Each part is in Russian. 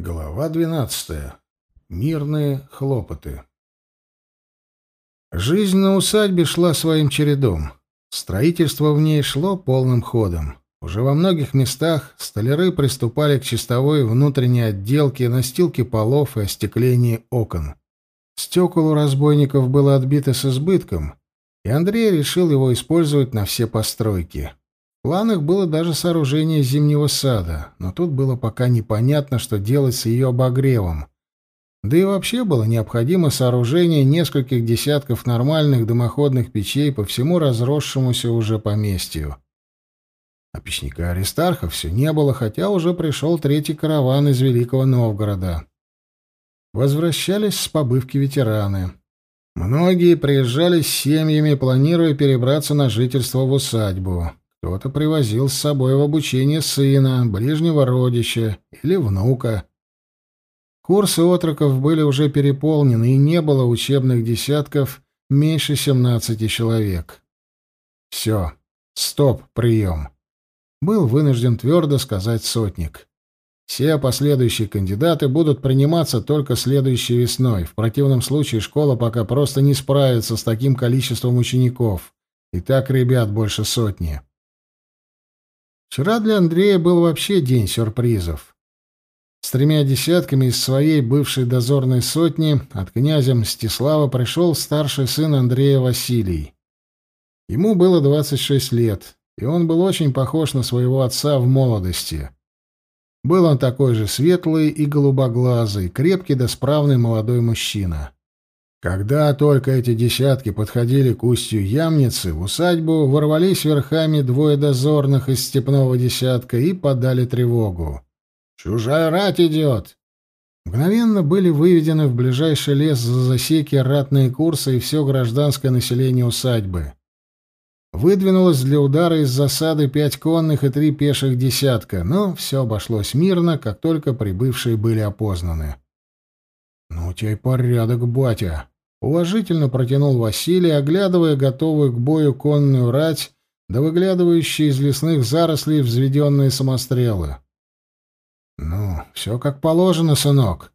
Глава двенадцатая. Мирные хлопоты. Жизнь на усадьбе шла своим чередом. Строительство в ней шло полным ходом. Уже во многих местах столяры приступали к чистовой внутренней отделке, настилке полов и остеклении окон. Стекол у разбойников было отбито с избытком, и Андрей решил его использовать на все постройки. Планах было даже сооружение зимнего сада, но тут было пока непонятно, что делать с ее обогревом. Да и вообще было необходимо сооружение нескольких десятков нормальных дымоходных печей по всему разросшемуся уже поместью. А печника Аристарха все не было, хотя уже пришел третий караван из Великого Новгорода. Возвращались с побывки ветераны. Многие приезжали с семьями, планируя перебраться на жительство в усадьбу. Кто-то привозил с собой в обучение сына, ближнего родича или внука. Курсы отроков были уже переполнены, и не было учебных десятков меньше семнадцати человек. «Все, стоп, прием!» Был вынужден твердо сказать сотник. Все последующие кандидаты будут приниматься только следующей весной. В противном случае школа пока просто не справится с таким количеством учеников. И так ребят больше сотни. Вчера для Андрея был вообще день сюрпризов. С тремя десятками из своей бывшей дозорной сотни от князя Мстислава пришел старший сын Андрея Василий. Ему было 26 лет, и он был очень похож на своего отца в молодости. Был он такой же светлый и голубоглазый, крепкий да справный молодой мужчина. Когда только эти десятки подходили к устью Ямницы, в усадьбу ворвались верхами двое дозорных из степного десятка и подали тревогу. «Чужая рать идет!» Мгновенно были выведены в ближайший лес за засеки ратные курсы и все гражданское население усадьбы. Выдвинулось для удара из засады пять конных и три пеших десятка, но все обошлось мирно, как только прибывшие были опознаны. «Ну, у тебя порядок, батя!» — уважительно протянул Василий, оглядывая готовую к бою конную рать, да выглядывающие из лесных зарослей взведенные самострелы. «Ну, все как положено, сынок!»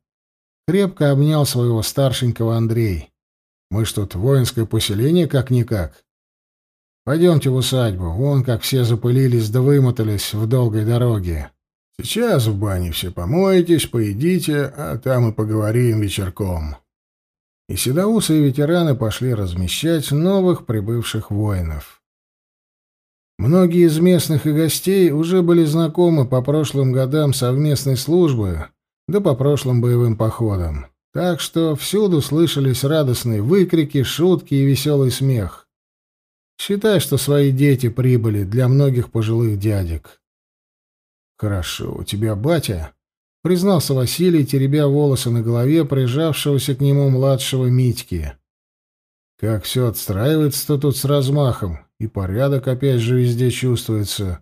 Крепко обнял своего старшенького Андрей. «Мы ж тут воинское поселение как-никак. Пойдемте в усадьбу, вон как все запылились да вымотались в долгой дороге». Сейчас в бане все помоетесь, поедите, а там и поговорим вечерком. И седоусы и ветераны пошли размещать новых прибывших воинов. Многие из местных и гостей уже были знакомы по прошлым годам совместной службы, да по прошлым боевым походам. Так что всюду слышались радостные выкрики, шутки и веселый смех. Считай, что свои дети прибыли для многих пожилых дядек. «Хорошо, у тебя батя?» — признался Василий, теребя волосы на голове прижавшегося к нему младшего Митьки. «Как все отстраивается-то тут с размахом, и порядок опять же везде чувствуется.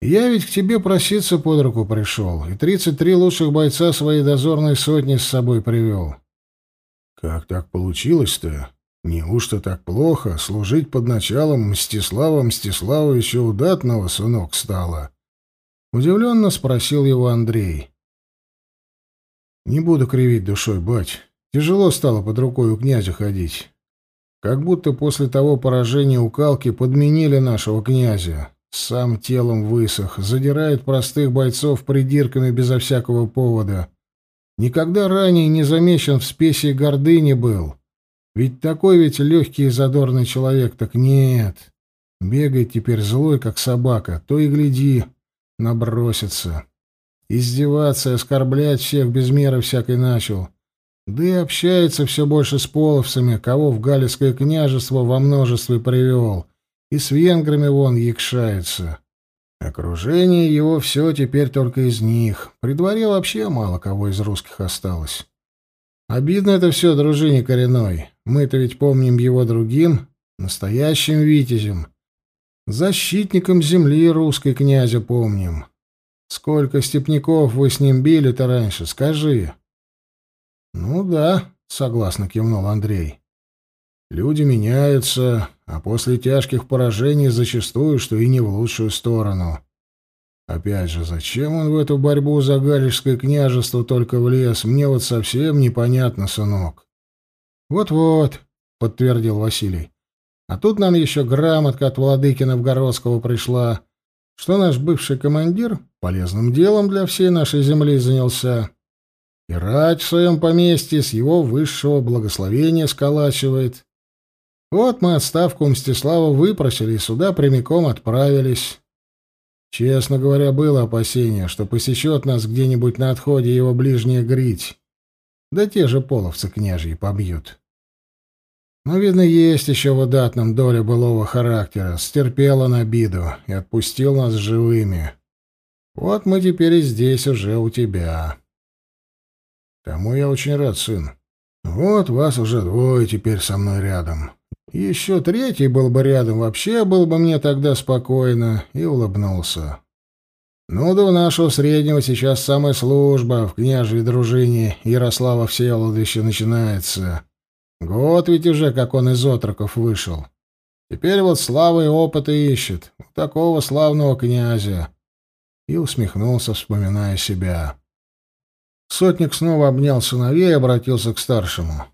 Я ведь к тебе проситься под руку пришел, и тридцать три лучших бойца своей дозорной сотни с собой привел». «Как так получилось-то? Неужто так плохо служить под началом Мстислава Мстиславовича Удатного, сынок, стало?» Удивленно спросил его Андрей. «Не буду кривить душой, бать. Тяжело стало под рукой у князя ходить. Как будто после того поражения у Калки подменили нашего князя. Сам телом высох, задирает простых бойцов придирками безо всякого повода. Никогда ранее не замечен в спеси гордыни был. Ведь такой ведь легкий и задорный человек, так нет. Бегает теперь злой, как собака, то и гляди, набросится. Издеваться и оскорблять всех без меры всякой начал. Да и общается все больше с половцами, кого в Галицкое княжество во множестве привел. И с венграми вон якшается. Окружение его все теперь только из них. При дворе вообще мало кого из русских осталось. Обидно это все, дружине коренной. Мы-то ведь помним его другим, настоящим витязем. Защитником земли русской князя помним. Сколько степняков вы с ним били-то раньше, скажи. Ну да, согласно кивнул Андрей. Люди меняются, а после тяжких поражений зачастую, что и не в лучшую сторону. Опять же, зачем он в эту борьбу за Галичское княжество только влез, мне вот совсем непонятно, сынок. Вот-вот, подтвердил Василий. А тут нам еще грамотка от владыки Новгородского пришла, что наш бывший командир полезным делом для всей нашей земли занялся. И рать в своем поместье с его высшего благословения сколачивает. Вот мы отставку Мстислава выпросили и сюда прямиком отправились. Честно говоря, было опасение, что посечет нас где-нибудь на отходе его ближняя грить. Да те же половцы княжьи побьют. Но, видно, есть еще в удатном доля былого характера. Стерпел он обиду и отпустил нас живыми. Вот мы теперь и здесь уже у тебя. Тому я очень рад, сын. Вот вас уже двое теперь со мной рядом. Еще третий был бы рядом, вообще был бы мне тогда спокойно, и улыбнулся. Ну да у нашего среднего сейчас самая служба в княжьей дружине Ярослава Всеволодовича начинается. Год ведь уже, как он из отроков вышел. Теперь вот славы и опыта ищет. У такого славного князя. И усмехнулся, вспоминая себя. Сотник снова обнял сыновей и обратился к старшему.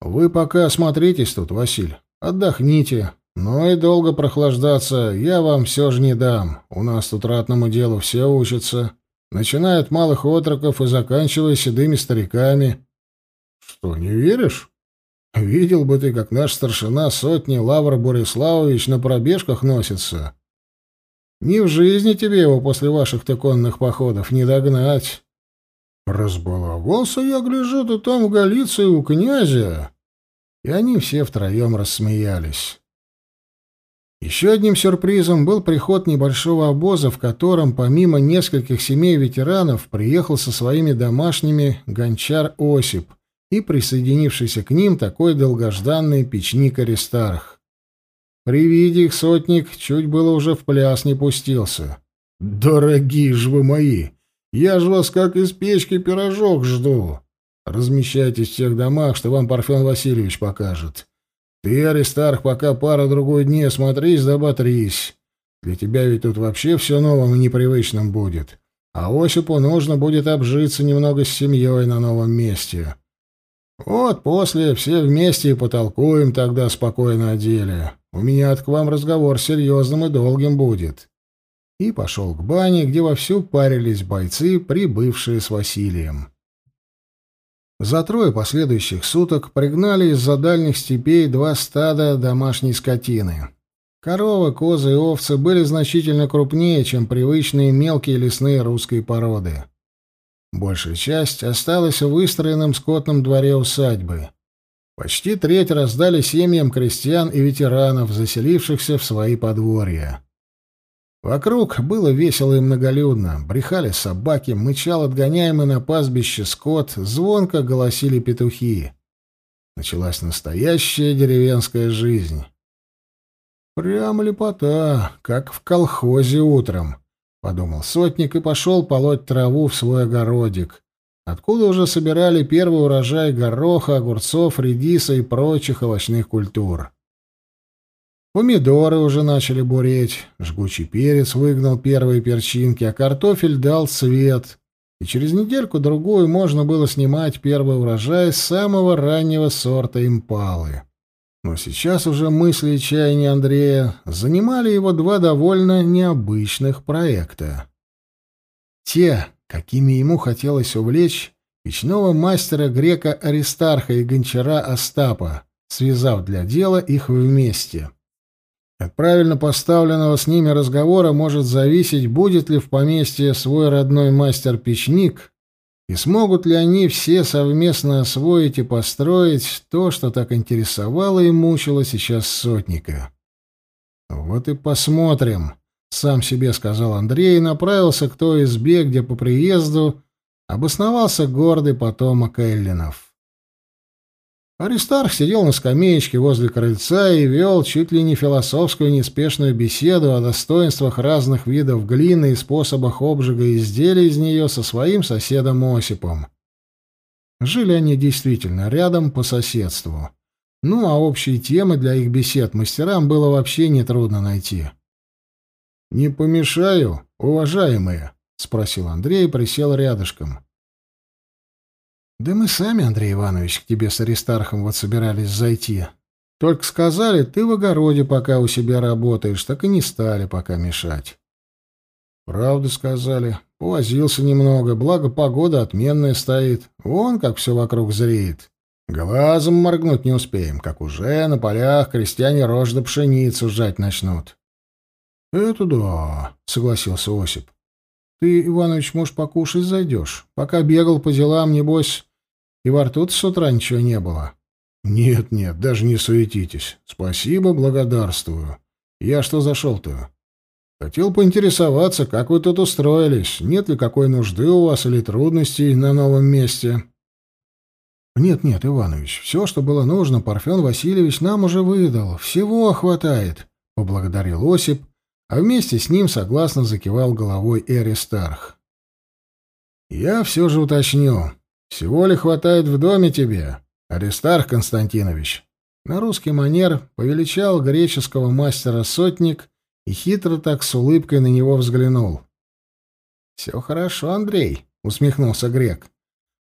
Вы пока осмотритесь тут, Василь. Отдохните. Но и долго прохлаждаться я вам все же не дам. У нас тут ратному делу все учатся. Начиная от малых отроков и заканчивая седыми стариками. Что, не веришь? Видел бы ты, как наш старшина сотни Лавр Бориславович на пробежках носится. Ни в жизни тебе его после ваших-то конных походов не догнать. Разбаловался я, гляжу, ты там в Галиции у князя. И они все втроем рассмеялись. Еще одним сюрпризом был приход небольшого обоза, в котором, помимо нескольких семей ветеранов, приехал со своими домашними гончар Осип и присоединившийся к ним такой долгожданный печник Аристарх. При виде их сотник чуть было уже в пляс не пустился. «Дорогие ж вы мои! Я же вас как из печки пирожок жду. Размещайтесь в тех домах, что вам Парфен Васильевич покажет. Ты, Аристарх, пока пара-другой дней смотрись да оботрись. Для тебя ведь тут вообще все новым и непривычным будет. А Осипу нужно будет обжиться немного с семьей на новом месте. Вот после все вместе и потолкуем тогда спокойно о деле. У меня к вам разговор серьезным и долгим будет и пошел к бане, где вовсю парились бойцы, прибывшие с Василием. За трое последующих суток пригнали из-за дальних степей два стада домашней скотины. Коровы, козы и овцы были значительно крупнее, чем привычные мелкие лесные русской породы. Большая часть осталась в выстроенном скотном дворе усадьбы. Почти треть раздали семьям крестьян и ветеранов, заселившихся в свои подворья. Вокруг было весело и многолюдно. Брехали собаки, мычал отгоняемый на пастбище скот, звонко голосили петухи. Началась настоящая деревенская жизнь. «Прям лепота, как в колхозе утром», — подумал сотник и пошел полоть траву в свой огородик, откуда уже собирали первый урожай гороха, огурцов, редиса и прочих овощных культур. Помидоры уже начали буреть, жгучий перец выгнал первые перчинки, а картофель дал цвет. И через недельку-другую можно было снимать первый урожай самого раннего сорта импалы. Но сейчас уже мысли и чаяния Андрея занимали его два довольно необычных проекта. Те, какими ему хотелось увлечь печного мастера грека Аристарха и гончара Остапа, связав для дела их вместе — от правильно поставленного с ними разговора может зависеть, будет ли в поместье свой родной мастер-печник, и смогут ли они все совместно освоить и построить то, что так интересовало и мучило сейчас сотника. «Вот и посмотрим», — сам себе сказал Андрей и направился к той избе, где по приезду обосновался гордый потомок Эллинов. Аристарх сидел на скамеечке возле крыльца и вел чуть ли не философскую неспешную беседу о достоинствах разных видов глины и способах обжига изделий из нее со своим соседом Осипом. Жили они действительно рядом по соседству. Ну, а общие темы для их бесед мастерам было вообще нетрудно найти. «Не помешаю?» уважаемые?» — спросил Андрей и присел рядышком. «Да мы сами, Андрей Иванович, к тебе с Аристархом вот собирались зайти. Только сказали, ты в огороде пока у себя работаешь, так и не стали пока мешать». «Правду сказали. Повозился немного, благо погода отменная стоит. Вон как все вокруг зреет. Глазом моргнуть не успеем, как уже на полях крестьяне рожь да пшеницу жать начнут». «Это да», — согласился Осип. «Ты, Иванович, может, покушать зайдешь? Пока бегал по делам, небось, и во рту с утра ничего не было». «Нет, нет, даже не суетитесь. Спасибо, благодарствую. Я что зашел-то?» «Хотел поинтересоваться, как вы тут устроились. Нет ли какой нужды у вас или трудностей на новом месте?» «Нет, нет, Иванович, все, что было нужно, Парфен Васильевич нам уже выдал. Всего хватает», — поблагодарил Осип а вместе с ним согласно закивал головой Эристарх. «Я все же уточню. Всего ли хватает в доме тебе, Аристарх Константинович?» На русский манер повеличал греческого мастера сотник и хитро так с улыбкой на него взглянул. «Все хорошо, Андрей», — усмехнулся грек.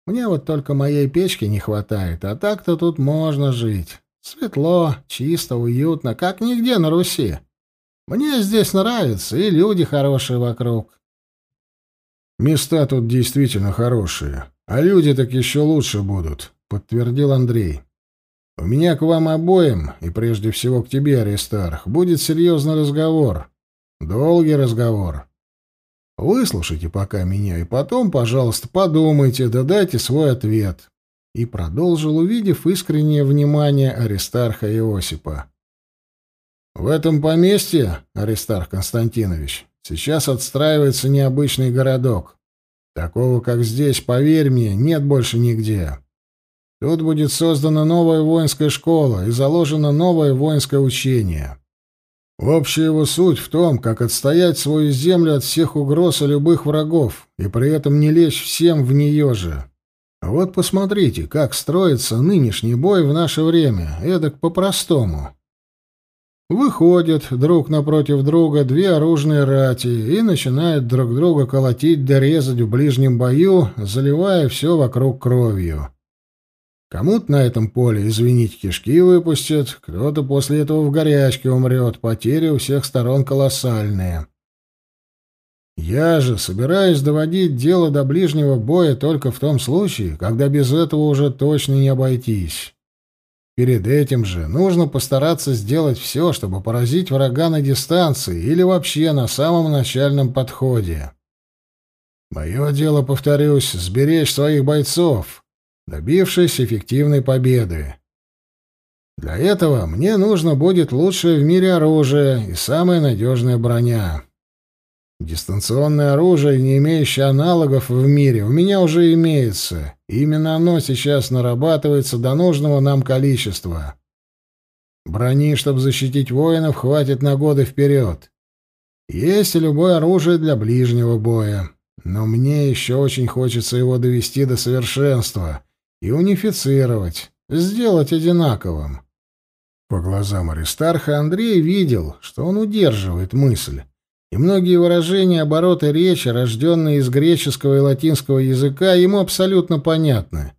«Мне вот только моей печки не хватает, а так-то тут можно жить. Светло, чисто, уютно, как нигде на Руси». Мне здесь нравится, и люди хорошие вокруг. Места тут действительно хорошие, а люди так еще лучше будут, подтвердил Андрей. У меня к вам обоим, и прежде всего к тебе, Аристарх, будет серьезный разговор. Долгий разговор. Выслушайте пока меня, и потом, пожалуйста, подумайте, да дайте свой ответ. И продолжил, увидев искреннее внимание Аристарха Иосипа. В этом поместье, Аристарх Константинович, сейчас отстраивается необычный городок. Такого, как здесь, поверь мне, нет больше нигде. Тут будет создана новая воинская школа и заложено новое воинское учение. Общая его суть в том, как отстоять свою землю от всех угроз и любых врагов, и при этом не лечь всем в нее же. Вот посмотрите, как строится нынешний бой в наше время, эдак по-простому. Выходят друг напротив друга две оружные рати и начинают друг друга колотить да резать в ближнем бою, заливая все вокруг кровью. Кому-то на этом поле, извините, кишки выпустят, кто-то после этого в горячке умрет, потери у всех сторон колоссальные. Я же собираюсь доводить дело до ближнего боя только в том случае, когда без этого уже точно не обойтись. Перед этим же нужно постараться сделать все, чтобы поразить врага на дистанции или вообще на самом начальном подходе. Мое дело, повторюсь, сберечь своих бойцов, добившись эффективной победы. Для этого мне нужно будет лучшее в мире оружие и самая надежная броня. Дистанционное оружие, не имеющее аналогов в мире, у меня уже имеется. Именно оно сейчас нарабатывается до нужного нам количества. Брони, чтобы защитить воинов, хватит на годы вперед. Есть и любое оружие для ближнего боя. Но мне еще очень хочется его довести до совершенства и унифицировать, сделать одинаковым. По глазам Аристарха Андрей видел, что он удерживает мысль и многие выражения обороты речи, рожденные из греческого и латинского языка, ему абсолютно понятны.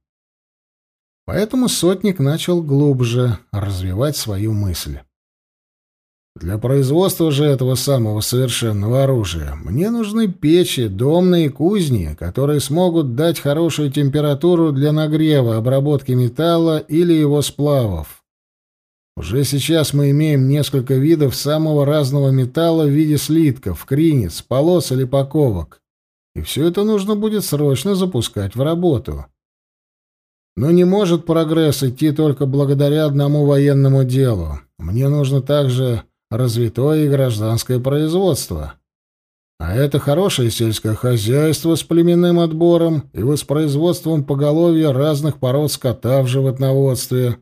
Поэтому сотник начал глубже развивать свою мысль. Для производства же этого самого совершенного оружия мне нужны печи, домные кузни, которые смогут дать хорошую температуру для нагрева, обработки металла или его сплавов. Уже сейчас мы имеем несколько видов самого разного металла в виде слитков, кринец, полос или паковок. И все это нужно будет срочно запускать в работу. Но не может прогресс идти только благодаря одному военному делу. Мне нужно также развитое и гражданское производство. А это хорошее сельское хозяйство с племенным отбором и воспроизводством поголовья разных пород скота в животноводстве –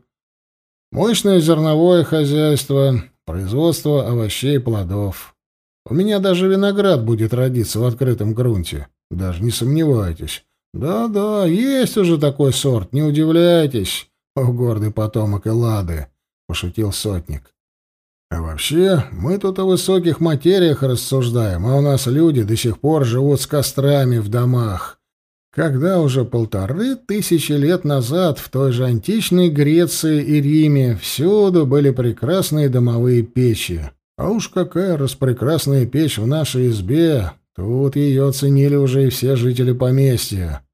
Мощное зерновое хозяйство, производство овощей и плодов. У меня даже виноград будет родиться в открытом грунте. Даже не сомневайтесь. Да-да, есть уже такой сорт, не удивляйтесь, о гордый потомок Эллады, — пошутил сотник. А вообще, мы тут о высоких материях рассуждаем, а у нас люди до сих пор живут с кострами в домах. Когда уже полторы тысячи лет назад в той же античной Греции и Риме всюду были прекрасные домовые печи. А уж какая распрекрасная печь в нашей избе, тут ее оценили уже и все жители поместья.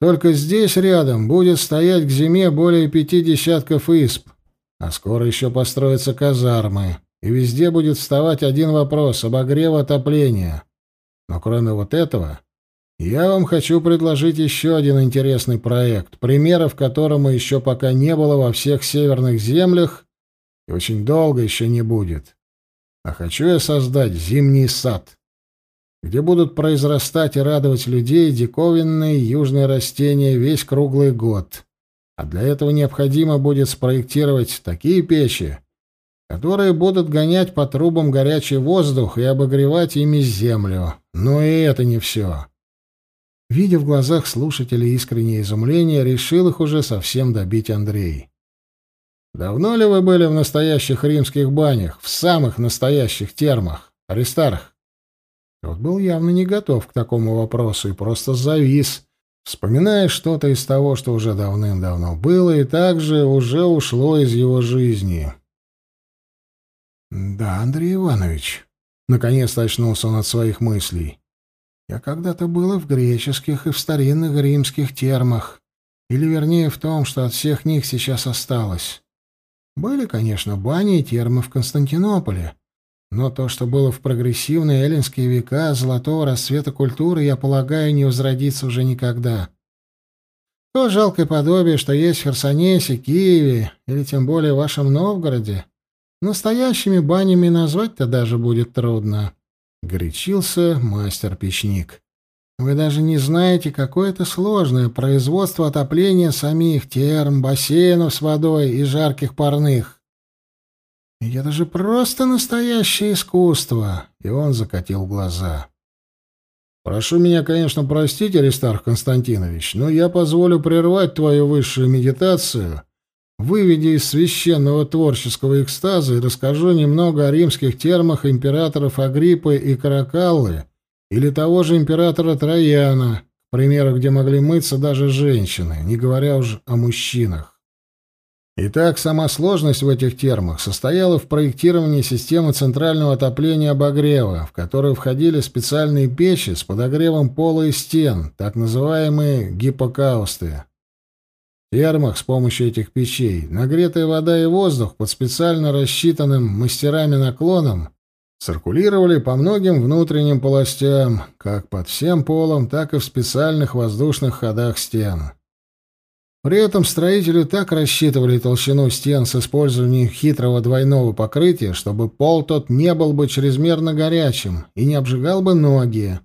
Только здесь рядом будет стоять к зиме более пяти десятков изб, а скоро еще построятся казармы, и везде будет вставать один вопрос — обогрев отопления. Но кроме вот этого, я вам хочу предложить еще один интересный проект, примеров которому еще пока не было во всех северных землях и очень долго еще не будет. А хочу я создать зимний сад где будут произрастать и радовать людей диковинные южные растения весь круглый год. А для этого необходимо будет спроектировать такие печи, которые будут гонять по трубам горячий воздух и обогревать ими землю. Но и это не все. Видя в глазах слушателей искреннее изумление, решил их уже совсем добить Андрей. «Давно ли вы были в настоящих римских банях, в самых настоящих термах, Аристарх?» Тот был явно не готов к такому вопросу и просто завис, вспоминая что-то из того, что уже давным-давно было и также уже ушло из его жизни. «Да, Андрей Иванович», — наконец-то очнулся он от своих мыслей, — «я когда-то был и в греческих, и в старинных римских термах, или, вернее, в том, что от всех них сейчас осталось. Были, конечно, бани и термы в Константинополе, но то, что было в прогрессивные эллинские века золотого расцвета культуры, я полагаю, не возродится уже никогда. То жалкое подобие, что есть в Херсонесе, Киеве или тем более в вашем Новгороде, настоящими банями назвать-то даже будет трудно. Горячился мастер-печник. Вы даже не знаете, какое это сложное производство отопления самих терм, бассейнов с водой и жарких парных. Это же просто настоящее искусство!» И он закатил глаза. «Прошу меня, конечно, простить, Аристарх Константинович, но я позволю прервать твою высшую медитацию, выведя из священного творческого экстаза и расскажу немного о римских термах императоров Агриппы и Каракаллы или того же императора Трояна, к примеру, где могли мыться даже женщины, не говоря уж о мужчинах. Итак, сама сложность в этих термах состояла в проектировании системы центрального отопления обогрева, в которую входили специальные печи с подогревом пола и стен, так называемые гипокаусты. Термах с помощью этих печей нагретая вода и воздух под специально рассчитанным мастерами наклоном циркулировали по многим внутренним полостям, как под всем полом, так и в специальных воздушных ходах стен. При этом строители так рассчитывали толщину стен с использованием хитрого двойного покрытия, чтобы пол тот не был бы чрезмерно горячим и не обжигал бы ноги.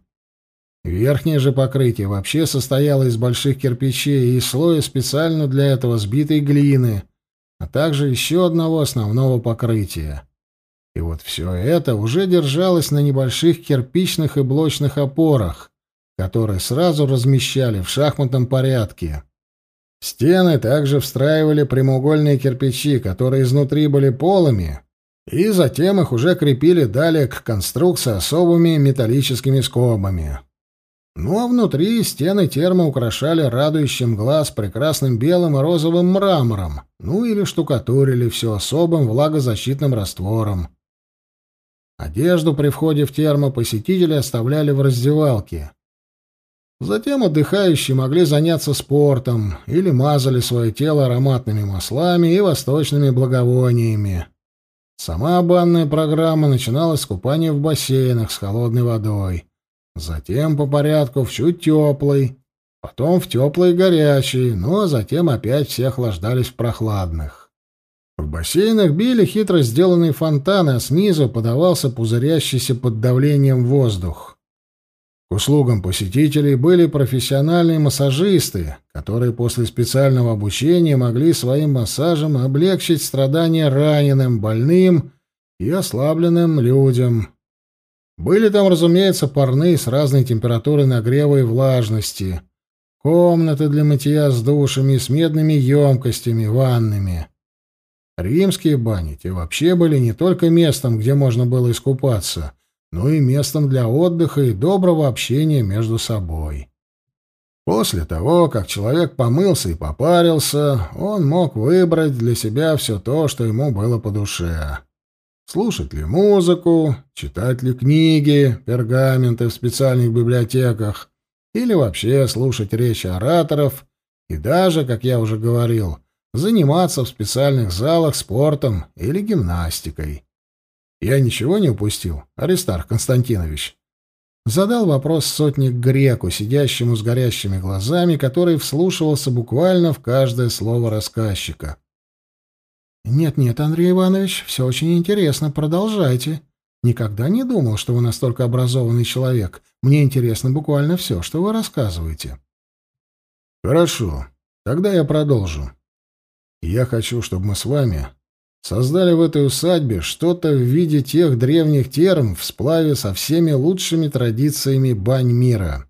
Верхнее же покрытие вообще состояло из больших кирпичей и слоя специально для этого сбитой глины, а также еще одного основного покрытия. И вот все это уже держалось на небольших кирпичных и блочных опорах, которые сразу размещали в шахматном порядке. Стены также встраивали прямоугольные кирпичи, которые изнутри были полыми, и затем их уже крепили далее к конструкции особыми металлическими скобами. Ну а внутри стены термо украшали радующим глаз прекрасным белым и розовым мрамором, ну или штукатурили все особым влагозащитным раствором. Одежду при входе в термо посетители оставляли в раздевалке. Затем отдыхающие могли заняться спортом или мазали свое тело ароматными маслами и восточными благовониями. Сама банная программа начиналась с купания в бассейнах с холодной водой. Затем по порядку в чуть теплой, потом в теплой и горячей, ну а затем опять все охлаждались в прохладных. В бассейнах били хитро сделанные фонтаны, а снизу подавался пузырящийся под давлением воздух. К услугам посетителей были профессиональные массажисты, которые после специального обучения могли своим массажем облегчить страдания раненым, больным и ослабленным людям. Были там, разумеется, парные с разной температурой нагрева и влажности, комнаты для мытья с душами и с медными емкостями, ваннами. Римские бани те вообще были не только местом, где можно было искупаться, но и местом для отдыха и доброго общения между собой. После того, как человек помылся и попарился, он мог выбрать для себя все то, что ему было по душе. Слушать ли музыку, читать ли книги, пергаменты в специальных библиотеках, или вообще слушать речи ораторов, и даже, как я уже говорил, заниматься в специальных залах спортом или гимнастикой. Я ничего не упустил, Аристарх Константинович? Задал вопрос сотник греку, сидящему с горящими глазами, который вслушивался буквально в каждое слово рассказчика. «Нет-нет, Андрей Иванович, все очень интересно, продолжайте. Никогда не думал, что вы настолько образованный человек. Мне интересно буквально все, что вы рассказываете». «Хорошо, тогда я продолжу. Я хочу, чтобы мы с вами создали в этой усадьбе что-то в виде тех древних терм в сплаве со всеми лучшими традициями бань мира.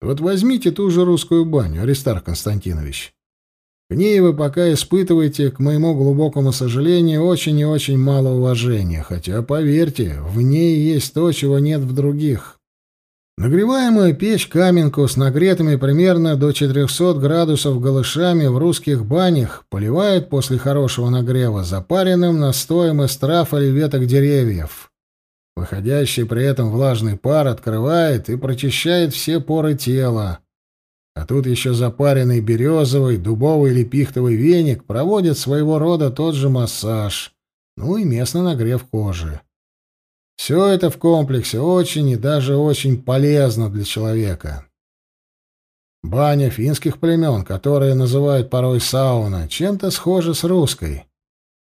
Вот возьмите ту же русскую баню, Аристарх Константинович. К ней вы пока испытываете, к моему глубокому сожалению, очень и очень мало уважения, хотя, поверьте, в ней есть то, чего нет в других. Нагреваемую печь-каменку с нагретыми примерно до 400 градусов голышами в русских банях поливают после хорошего нагрева запаренным настоем из трав или веток деревьев. Выходящий при этом влажный пар открывает и прочищает все поры тела. А тут еще запаренный березовый, дубовый или пихтовый веник проводит своего рода тот же массаж, ну и местный нагрев кожи. Все это в комплексе очень и даже очень полезно для человека. Баня финских племен, которые называют порой сауна, чем-то схожа с русской.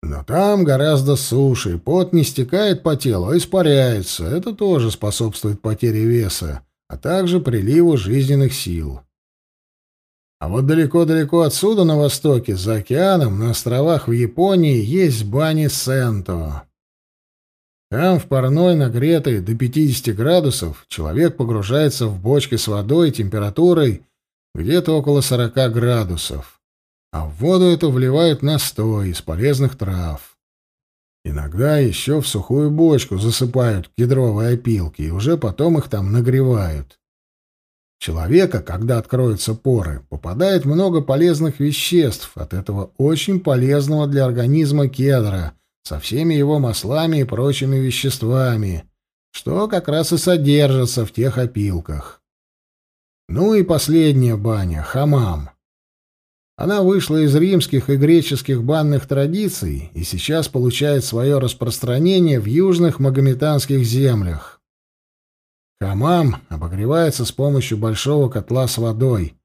Но там гораздо суше, пот не стекает по телу, а испаряется. Это тоже способствует потере веса, а также приливу жизненных сил. А вот далеко-далеко отсюда, на востоке, за океаном, на островах в Японии, есть бани Сенто. Там, в парной, нагретой до 50 градусов, человек погружается в бочки с водой температурой где-то около 40 градусов, а в воду эту вливают настой из полезных трав. Иногда еще в сухую бочку засыпают кедровые опилки, и уже потом их там нагревают. Человека, когда откроются поры, попадает много полезных веществ от этого очень полезного для организма кедра — со всеми его маслами и прочими веществами, что как раз и содержится в тех опилках. Ну и последняя баня — хамам. Она вышла из римских и греческих банных традиций и сейчас получает свое распространение в южных магометанских землях. Хамам обогревается с помощью большого котла с водой,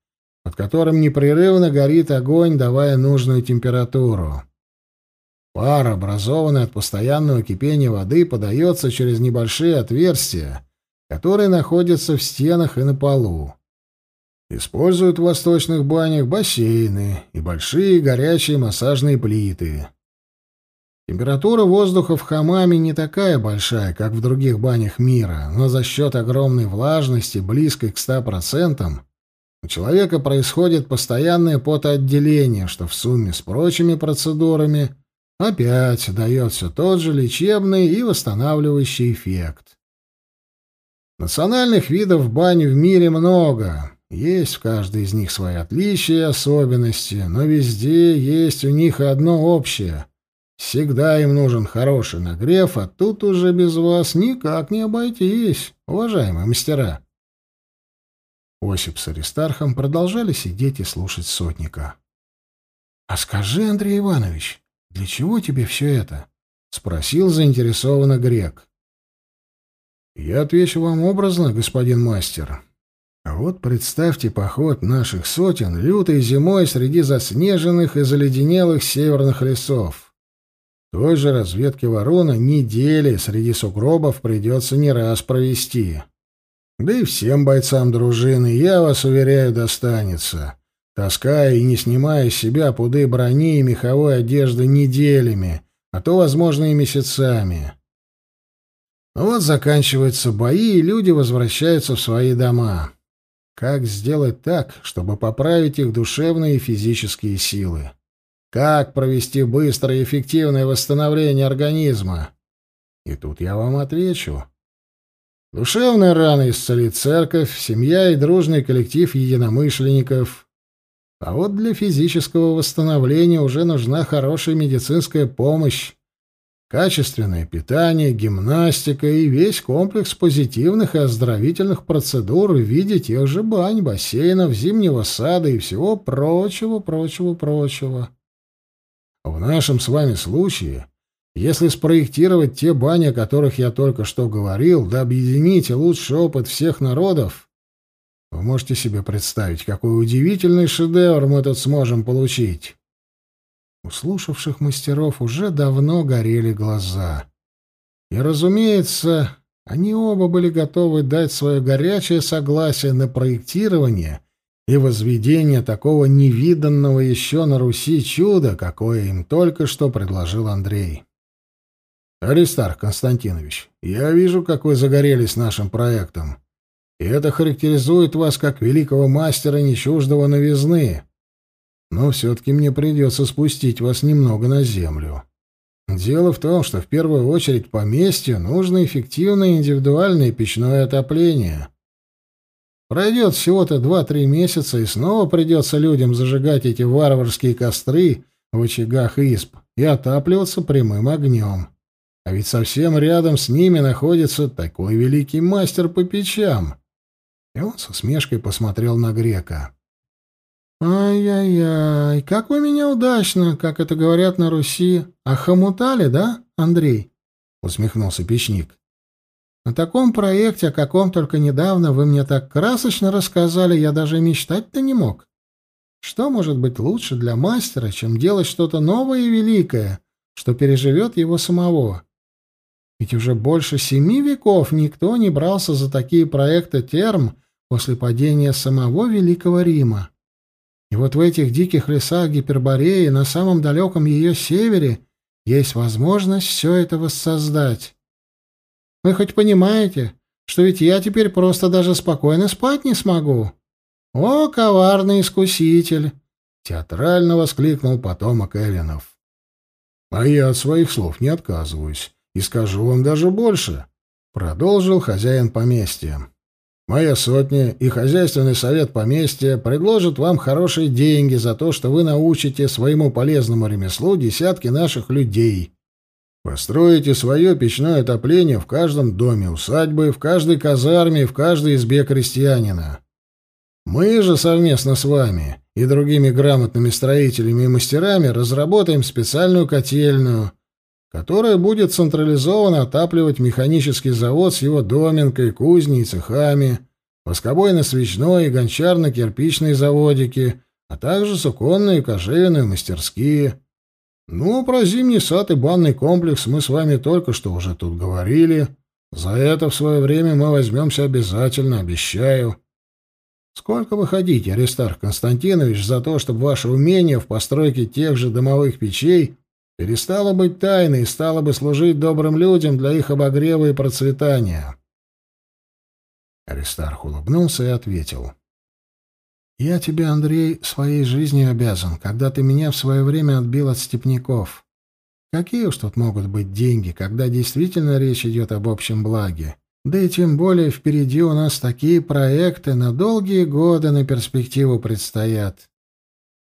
под которым непрерывно горит огонь, давая нужную температуру. Пар, образованный от постоянного кипения воды, подается через небольшие отверстия, которые находятся в стенах и на полу. Используют в восточных банях бассейны и большие горячие массажные плиты. Температура воздуха в хамаме не такая большая, как в других банях мира, но за счет огромной влажности, близкой к 100%, у человека происходит постоянное потоотделение, что в сумме с прочими процедурами опять дает все тот же лечебный и восстанавливающий эффект. Национальных видов бань в мире много. Есть в каждой из них свои отличия и особенности, но везде есть у них одно общее. Всегда им нужен хороший нагрев, а тут уже без вас никак не обойтись, уважаемые мастера. Осип с Аристархом продолжали сидеть и слушать сотника. — А скажи, Андрей Иванович, «Для чего тебе все это?» — спросил заинтересованно грек. «Я отвечу вам образно, господин мастер. Вот представьте поход наших сотен лютой зимой среди заснеженных и заледенелых северных лесов. Той же разведки ворона недели среди сугробов придется не раз провести. Да и всем бойцам дружины, я вас уверяю, достанется таская и не снимая с себя пуды брони и меховой одежды неделями, а то, возможно, и месяцами. Но вот заканчиваются бои, и люди возвращаются в свои дома. Как сделать так, чтобы поправить их душевные и физические силы? Как провести быстрое и эффективное восстановление организма? И тут я вам отвечу. Душевные раны исцелит церковь, семья и дружный коллектив единомышленников. А вот для физического восстановления уже нужна хорошая медицинская помощь, качественное питание, гимнастика и весь комплекс позитивных и оздоровительных процедур в виде тех же бань, бассейнов, зимнего сада и всего прочего, прочего, прочего. В нашем с вами случае если спроектировать те бани, о которых я только что говорил, да объединить лучший опыт всех народов, вы можете себе представить, какой удивительный шедевр мы тут сможем получить. У слушавших мастеров уже давно горели глаза. И, разумеется, они оба были готовы дать свое горячее согласие на проектирование и возведение такого невиданного еще на Руси чуда, какое им только что предложил Андрей. Аристарх Константинович, я вижу, как вы загорелись нашим проектом. И это характеризует вас как великого мастера нечуждого новизны. Но все-таки мне придется спустить вас немного на землю. Дело в том, что в первую очередь поместью нужно эффективное индивидуальное печное отопление. Пройдет всего-то два-три месяца, и снова придется людям зажигать эти варварские костры в очагах исп и отапливаться прямым огнем. А ведь совсем рядом с ними находится такой великий мастер по печам. И он с усмешкой посмотрел на грека. «Ай-яй-яй, как вы меня удачно, как это говорят на Руси, охомутали, да, Андрей?» — усмехнулся печник. «О таком проекте, о каком только недавно вы мне так красочно рассказали, я даже мечтать-то не мог. Что может быть лучше для мастера, чем делать что-то новое и великое, что переживет его самого?» Ведь уже больше семи веков никто не брался за такие проекты терм после падения самого Великого Рима. И вот в этих диких лесах Гипербореи, на самом далеком ее севере, есть возможность все это воссоздать. Вы хоть понимаете, что ведь я теперь просто даже спокойно спать не смогу? О, коварный искуситель! Театрально воскликнул потомок Эллинов. А я от своих слов не отказываюсь. И скажу вам даже больше, — продолжил хозяин поместья. Моя сотня и хозяйственный совет поместья предложат вам хорошие деньги за то, что вы научите своему полезному ремеслу десятки наших людей. Построите свое печное отопление в каждом доме усадьбы, в каждой казарме, в каждой избе крестьянина. Мы же совместно с вами и другими грамотными строителями и мастерами разработаем специальную котельную, которая будет централизованно отапливать механический завод с его доменкой, кузней и цехами, воскобойно-свечной и гончарно-кирпичные заводики, а также суконные и кожевенные мастерские. Ну, про зимний сад и банный комплекс мы с вами только что уже тут говорили. За это в свое время мы возьмемся обязательно, обещаю. Сколько вы хотите, Аристарх Константинович, за то, чтобы ваше умение в постройке тех же домовых печей перестала быть тайной и стала бы служить добрым людям для их обогрева и процветания. Аристарх улыбнулся и ответил. «Я тебе, Андрей, своей жизнью обязан, когда ты меня в свое время отбил от степняков. Какие уж тут могут быть деньги, когда действительно речь идет об общем благе? Да и тем более впереди у нас такие проекты на долгие годы на перспективу предстоят.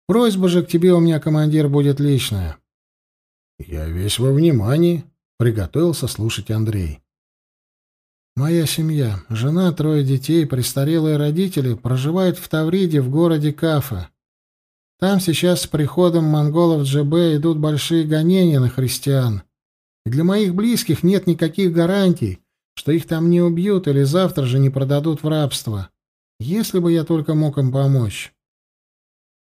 Просьба же к тебе у меня, командир, будет личная. «Я весь во внимании», — приготовился слушать Андрей. «Моя семья, жена, трое детей, престарелые родители проживают в Тавриде в городе Кафа. Там сейчас с приходом монголов ДЖБ идут большие гонения на христиан. И для моих близких нет никаких гарантий, что их там не убьют или завтра же не продадут в рабство. Если бы я только мог им помочь».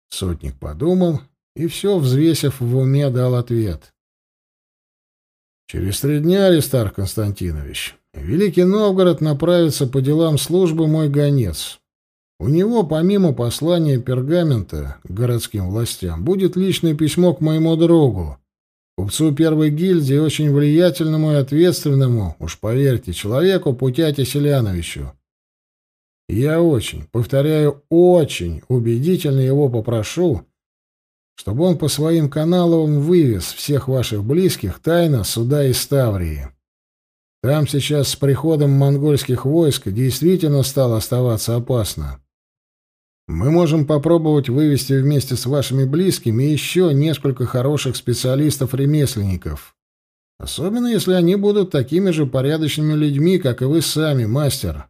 Сотник подумал и все, взвесив в уме, дал ответ. Через три дня, Аристарх Константинович, Великий Новгород направится по делам службы мой гонец. У него, помимо послания пергамента к городским властям, будет личное письмо к моему другу, купцу первой гильдии, очень влиятельному и ответственному, уж поверьте, человеку Путяте Селяновичу. Я очень, повторяю, очень убедительно его попрошу, чтобы он по своим каналам вывез всех ваших близких тайно сюда из Ставрии. Там сейчас с приходом монгольских войск действительно стало оставаться опасно. Мы можем попробовать вывести вместе с вашими близкими еще несколько хороших специалистов-ремесленников. Особенно, если они будут такими же порядочными людьми, как и вы сами, мастер.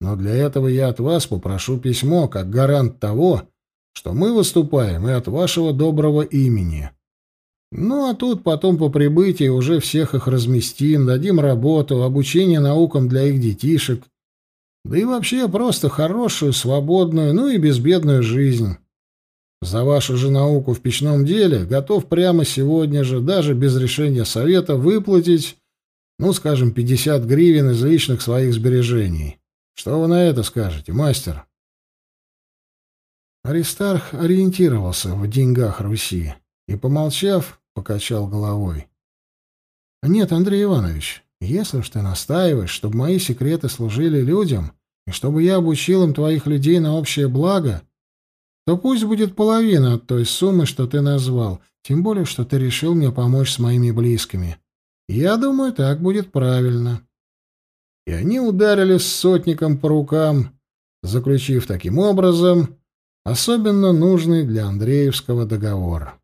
Но для этого я от вас попрошу письмо, как гарант того, что мы выступаем и от вашего доброго имени. Ну, а тут потом по прибытии уже всех их разместим, дадим работу, обучение наукам для их детишек, да и вообще просто хорошую, свободную, ну и безбедную жизнь. За вашу же науку в печном деле готов прямо сегодня же, даже без решения совета, выплатить, ну, скажем, 50 гривен из личных своих сбережений. Что вы на это скажете, мастер?» Аристарх ориентировался в деньгах Руси и, помолчав, покачал головой. «Нет, Андрей Иванович, если уж ты настаиваешь, чтобы мои секреты служили людям, и чтобы я обучил им твоих людей на общее благо, то пусть будет половина от той суммы, что ты назвал, тем более, что ты решил мне помочь с моими близкими. Я думаю, так будет правильно». И они ударили сотником по рукам, заключив таким образом особенно нужный для Андреевского договор.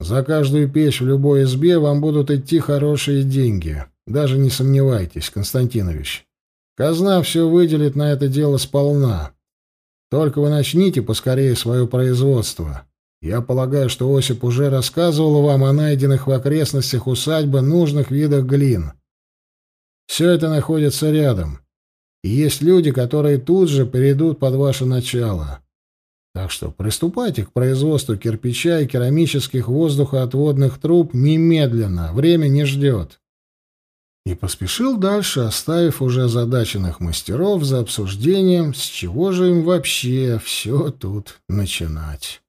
За каждую печь в любой избе вам будут идти хорошие деньги. Даже не сомневайтесь, Константинович. Казна все выделит на это дело сполна. Только вы начните поскорее свое производство. Я полагаю, что Осип уже рассказывал вам о найденных в окрестностях усадьбы нужных видах глин. Все это находится рядом. И есть люди, которые тут же перейдут под ваше начало. Так что приступайте к производству кирпича и керамических воздухоотводных труб немедленно, время не ждет. И поспешил дальше, оставив уже озадаченных мастеров за обсуждением, с чего же им вообще все тут начинать.